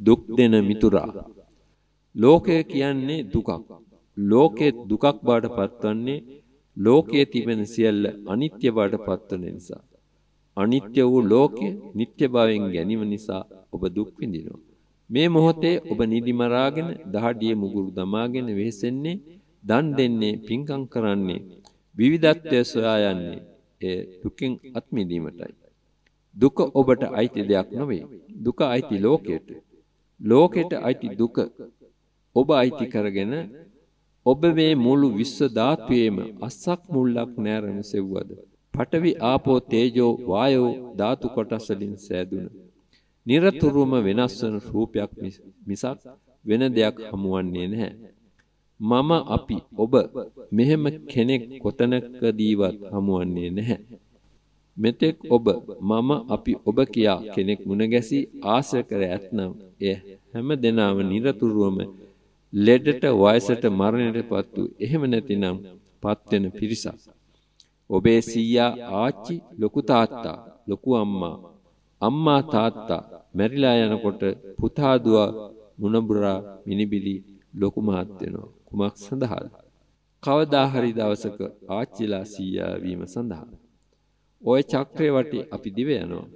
දුක් දෙන මිතුරා. ලෝකය කියන්නේ දුකක්. ලෝකේ දුකක් බවට පත්වන්නේ ලෝකයේ තිබෙන සියල්ල අනිත්‍ය බවට පත්වන නිසා. අනිත්‍ය වූ ලෝකය නිට්ටය භාවයෙන් ගැනීම නිසා ඔබ දුක් විඳිනවා. මේ මොහොතේ ඔබ නිදි මරාගෙන දහඩියේ මුගුරු දමාගෙන වෙහෙසෙන්නේ දන් දෙන්නේ පිංකම් කරන්නේ විවිධත්වය සොයා යන්නේ ඒ දුකින් අත් මිදීමටයි. දුක ඔබට අයිති දෙයක් නොවේ. දුක අයිති ලෝකයට. ලෝකයට අයිති දුක ඔබ අයිති කරගෙන ඔබ මේ මුළු විශ්ව ධාතුවේම අස්සක් මුල්ලක් නැරෙන සෙව්වද. පඨවි ආපෝ තේජෝ වායෝ ධාතු කොටස් වලින් සෑදුන. নিরතුරුවම වෙනස් වන රූපයක් මිසක් වෙන දෙයක් හමුවන්නේ නැහැ. මම අපි ඔබ මෙහෙම කෙනෙක් කොතනකදීවත් හමුවන්නේ නැහැ. මෙතෙක් ඔබ මම අපි ඔබ කියා කෙනෙක් මුණ ගැසී ආශ්‍රය කර ඇතනම් එය හැම දිනම নিরතුරුවම ලෙඩට වයසට මරණයටපත් වූ එහෙම නැතිනම් පත්වෙන පිරිසක්. ඔබේ සීයා ආච්චි ලොකු තාත්තා ලොකු අම්මා අම්මා තාත්තා මැරිලා යනකොට පුතා දුව මුණබුරා මිනිබිලි ලොකු මහත් වෙනවා. කුමක් සඳහාද? කවදා හරි දවසක ආච්චිලා සීයා වීම සඳහා. ওই චක්‍රේ වටි අපි දිව යනවා.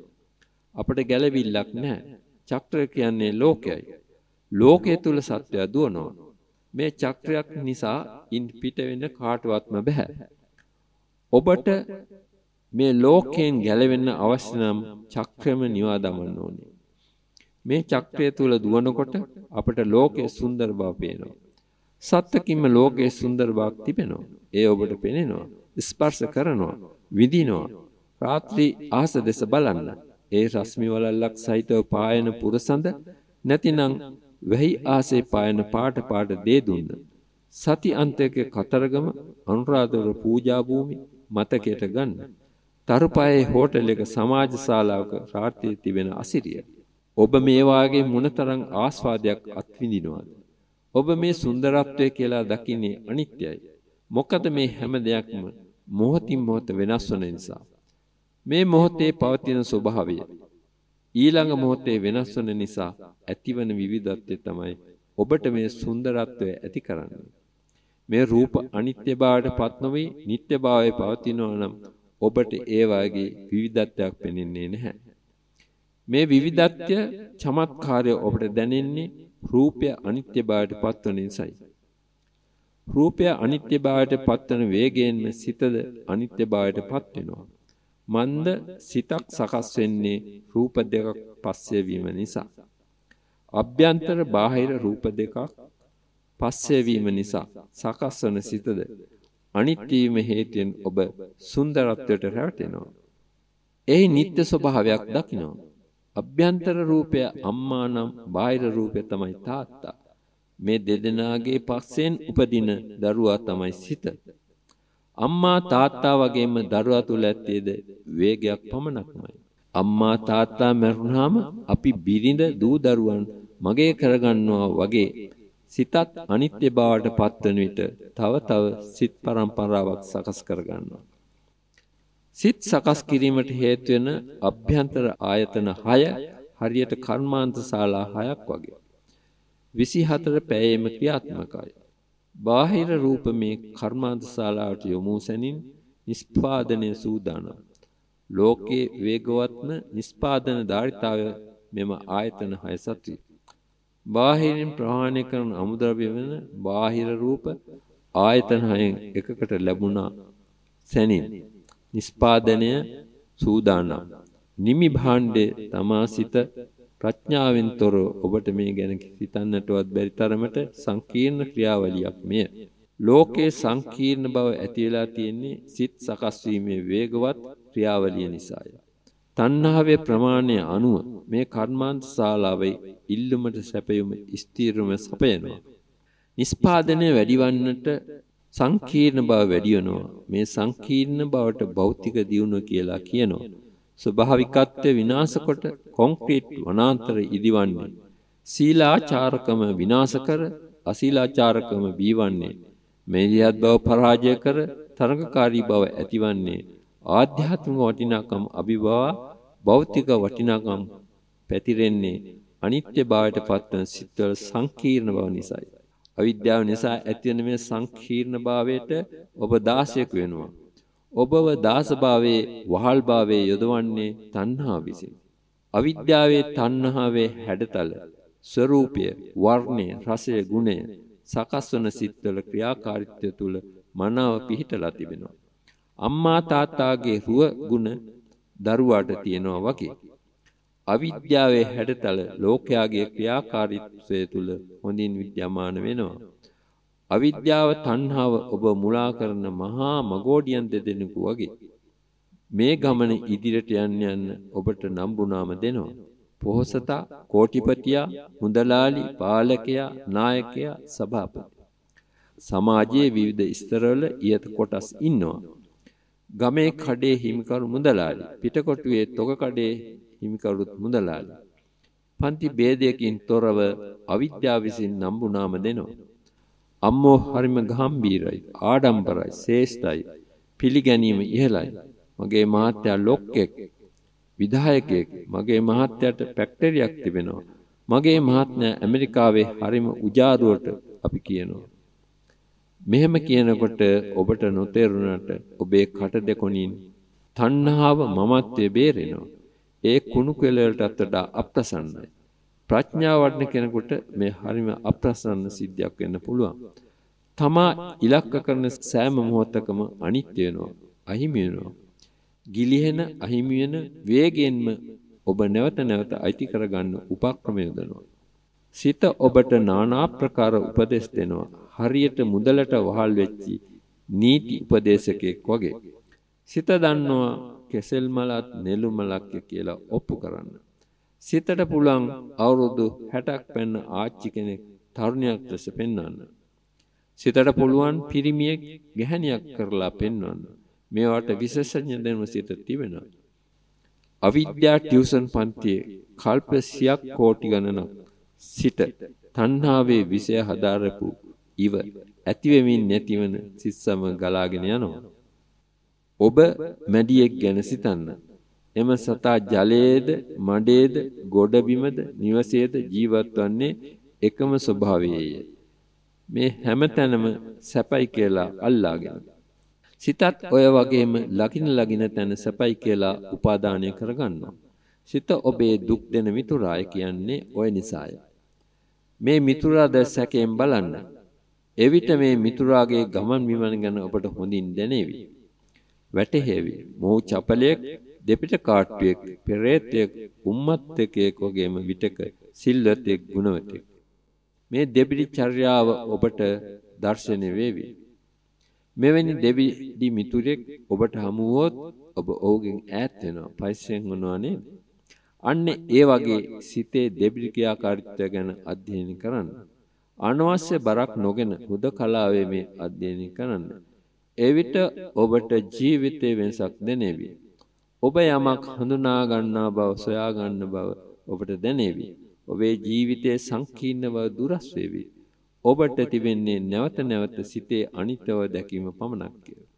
අපට ගැළවිල්ලක් නැහැ. චක්‍රය කියන්නේ ලෝකයයි. ලෝකයේ තුල සත්‍යය දුවනවා. මේ චක්‍රයක් නිසා ඉන් පිට වෙන්න කාටවත්ම බෑ. ඔබට මේ ලෝකයෙන් ගැලවෙන්න අවශ්‍ය නම් චක්‍රම නිවා දමන්න ඕනේ. මේ චක්‍රය තුල දුවනකොට අපට ලෝකයේ සුන්දර බව පේනවා. සත්‍යකින්ම ලෝකයේ සුන්දර බවක් තිබෙනවා. ඒ ඔබට පෙනෙනවා. ස්පර්ශ කරනවා. විඳිනවා. රාත්‍රී ආස දෙස බලන්න. ඒ රශ්මි වලල්ලක් සහිතව පායන පුරසඳ නැතිනම් වෙහි ආසේ පායන පාට පාට දේ දුන්න. සති අන්තයක කතරගම අනුරාධපුර පූජා භූමි මතකයට ගන්න. තරුපායේ හෝටලයක සමාජ ශාලාවක රාත්‍රියේ තිබෙන අසිරිය. ඔබ මේ වාගේ මොනතරම් ආස්වාදයක් අත්විඳිනවද? ඔබ මේ සුන්දරත්වය කියලා දකින්නේ අනිත්‍යයි. මොකද මේ හැම දෙයක්ම මොහොතින් මොහොත වෙනස් වන නිසා. මේ මොහොතේ පවතින ස්වභාවය ඊළඟ මොහොතේ වෙනස් වන නිසා ඇතිවන විවිධත්වය තමයි ඔබට මේ සුන්දරත්වය ඇති කරන්නේ. මේ රූප අනිත්‍යභාවයට පත් නොවේ නිට්ටභාවයේ පවතිනවා නම් ඔබට ඒ වාගේ විවිධත්වයක් පෙනෙන්නේ නැහැ. මේ විවිධත්වය චමත්කාරය ඔබට දැනෙන්නේ රූපය අනිත්‍යභාවයට පත්වන නිසායි. රූපය අනිත්‍යභාවයට පත්වන වේගයෙන්ම සිතද අනිත්‍යභාවයට පත් වෙනවා. මන්ද සිතක් සකස් වෙන්නේ රූප දෙකක් පස්සේ වීම නිසා. අභ්‍යන්තර බාහිර රූප දෙකක් පස්සේ වීම නිසා සකස් වන සිතද අනිත්‍ය වීම හේතුවෙන් ඔබ සුන්දරත්වයට රැවටෙනවා. එහි නිත්‍ය ස්වභාවයක් දකිනවා. අභ්‍යන්තර රූපය අම්මා නම් බාහිර රූපය තමයි තාත්තා. මේ දෙදෙනාගේ පස්සෙන් උපදින දරුවා තමයි සිත. අම්මා තාත්තා වගේම දරුවා තුල ඇත්තේද වේගයක් පමණක්මයි. අම්මා තාත්තා මැරුණාම අපි බිරිඳ දූ දරුවන් මගේ කරගන්නවා වගේ සිතත් අනිත්‍ය බවට පත්වන විට තව තව සිත් පරම්පරාවක් සකස් කරගන්නවා. සිත් සකස් කිරීමට හේතු වෙන අභ්‍යන්තර ආයතන 6 හරියට කර්මාන්ත ශාලා 6ක් වගේ. 24 පැයෙම ක්‍රියාත්මකයි. බාහිර රූප මේ කර්මාන්ත ශාලාවට යොමු සැනින් නිස්පාදනය සූදානම්. ලෝකේ වේගවත්ම නිස්පාදන ධාරිතාවය මෙම ආයතන 6 සතුයි. බාහිරින් ප්‍රහාණය කරන අමුද්‍රව්‍ය වෙන බාහිර රූප ආයතන 6න් එකකට ලැබුණා සැනින් නිස්පාදනය සූදානම්. නිමි භාණ්ඩේ තමාසිත ප්‍රඥාවෙන් තොර ඔබට මේ ගැන හිතන්නටවත් බැරි තරමට සංකීර්ණ ක්‍රියාවලියක් මෙය. ලෝකේ සංකීර්ණ බව ඇති වෙලා තියෙන්නේ සිත් සකස් වීමේ වේගවත් ක්‍රියාවලිය නිසාය. තණ්හාවේ ප්‍රමාණය අනුව මේ කර්මාන්ත ශාලාවේ ඉල්ලුමට සැපයුම ස්ථීරම සපයනවා. නිස්පාදනය වැඩිවන්නට සංකීර්ණ බව වැඩි වෙනවා. මේ සංකීර්ණ බවට භෞතික දියුණුව කියලා කියනවා. ස්වභාවිකත්වය විනාශ කොට කොන්ක්‍රීට් වනාන්තර ඉදිවන්නේ. සීලාචාරකම විනාශ කර අසීලාචාරකම බීවන්නේ. මේලියත් බව පරාජය කර තරඟකාරී බව ඇතිවන්නේ. ආධ්‍යාත්මික වටිනාකම් අභිභවා භෞතික වටිනාකම් පැතිරෙන්නේ අනිත්‍ය භාවයට පත්වන සිත්වල සංකීර්ණ බව නිසායි. අවිද්‍යාව නිසා ඇතිවන මේ සංකීර්ණ භාවයට ඔබ දාසයෙක් වෙනවා. ඔබව දාසභාවයේ වහල් භාවයේ යොදවන්නේ තණ්හාව විසින්. අවිද්‍යාවේ තණ්හාවේ හැඩතල ස්වરૂපය වර්ණය රසය ගුණය සකස් වන සිත්වල ක්‍රියාකාරීත්වය තුල මනාව පිහිටලා තිබෙනවා. අම්මා තාත්තාගේ රුව ගුණ දරුවාට තියෙනවා වගේ. අවිද්‍යාවේ හැඩතල ලෝකයාගේ ක්‍රියාකාරීත්වය තුල හොඳින් විද්‍යමාන වෙනවා. අවිද්‍යාව තණ්හාව ඔබ මුලා කරන මහා මගෝඩියන් දෙදෙනෙකු වගේ. මේ ගමන ඉදිරියට යන්න යන්න ඔබට නම්බුනාම දෙනවා. පොහොසතා, කෝටිපතියා, මුදලාලි, පාලකයා, නායකයා, සභාපති. සමාජයේ විවිධ ස්තරවල ඊයත කොටස් ඉන්නවා. ගමේ කඩේ හිමිකරු මුදලාලි, පිටකොටුවේ තොග කඩේ හිමිකරුත් මුදලාලි. පන්ති ભેදයකින් තොරව අවිද්‍යාව විසින් නම්බුනාම දෙනවා. අම්මෝ හරිම ගම්බීරයි, ආඩම්බරයි, ශ්‍රේෂ්ඨයි, පිළිගැනීම ඉහළයි. මගේ මහත්තයා ලොක්කෙක්, විධායකයෙක්, මගේ මහත්තයාට ෆැක්ටරියක් තිබෙනවා. මගේ මහත්මයා ඇමරිකාවේ හරිම උජාරුවට අපි කියනවා. මෙහෙම කියනකොට ඔබට නොතේරුණාට ඔබේ කට දෙකොණින් තණ්හාව මමත්වයේ බේරෙනවා. ඒ කුණු කෙලවලටත් වඩා අප්‍රසන්නයි. ප්‍රඥාව වඩන කෙනෙකුට මේ හරිම අප්‍රසන්න සිද්ධියක් වෙන්න පුළුවන්. තමා ඉලක්ක කරන සෑම මොහොතකම අනිත්‍ය වෙනවා, අහිමි වෙනවා. ගිලිහෙන අහිමි වෙන වේගයෙන්ම ඔබ නැවත නැවත අයිති කරගන්න උපක්‍රම යොදනවා. සිත ඔබට নানা ප්‍රකාර උපදෙස් දෙනවා. හරියට මුදලට වහල් වෙච්චි නීති උපදේශකෙක් වගේ. සිත දන්නවා කෙසෙල් මලත් නෙළු මලක් කියලා ඔප්පු කරන්න. සිතට පුළුවන් අවුරුදු 60ක් පෙන්න ආච්චි කෙනෙක් තරුණයක් ලෙස පෙන්වන්න. සිතට පුළුවන් පිරිමියෙක් ගැහණියක් කරලා පෙන්වන්න. මේවට විශේෂඥ දෙනු සිත තිබෙනවා. අවිද්‍යා ටියුෂන් පන්තියේ කල්ප 100ක් කෝටි ගණනක් සිට තණ්හාවේ විෂය හදාරපු ඉව ඇතිවෙමින් නැතිවන සිස්සම ගලාගෙන යනවා. ඔබ මැඩියෙක් ගැන සිතන්න. එම සතා ජලයේද, මඩේද, ගොඩබිමද, නිවසේද ජීවත් වන්නේ එකම ස්වභාවයේය. මේ හැමතැනම සැපයි කියලා අල්ලාගෙන. සිතත් ඔය වගේම ලකින ලගින තැන සැපයි කියලා උපාදානය කරගන්නවා. සිත ඔබේ දුක් දෙන මිතුරාය කියන්නේ ඔය නිසාය. මේ මිතුරාද සැකයෙන් බලන්න. එවිට මේ මිතුරාගේ ගමන් විමන ගැන ඔබට හොඳින් දැනේවි. වැටහෙවි. මොහු චපලයක් දෙපිට කාට්ටුවෙක් පෙරේතයෙක් උම්මත්තකයෙක් වගේම විටක සිල්වතෙක් ගුණවතෙක්. මේ දෙබිඩි චර්යාව ඔබට දැర్శණය වේවි. මෙවැනි දෙබිඩි මිතුරෙක් ඔබට හමු වුවොත් ඔබ ඔහුගෙන් ඈත් වෙනවා පයිසෙන් වුණා නේද? අන්න ඒ වගේ සිතේ දෙබිඩි ක්‍රියාකාරීත්වය ගැන අධ්‍යයනය කරන්න. අනවශ්‍ය බරක් නොගෙන හුදකලාවේ මේ අධ්‍යයනය කරන්න. එවිට ඔබට ජීවිතේ වෙනසක් දැනේවි ඔබ යමක් හඳුනා ගන්නා බව සොයා ගන්න බව ඔබට දැනේවි. ඔබේ ජීවිතයේ සංකීර්ණ බව දුරස් වේවි. ඔබට තිබෙන්නේ නැවත නැවත සිතේ අනිත්‍යව දැකීම පමණක් කියලා.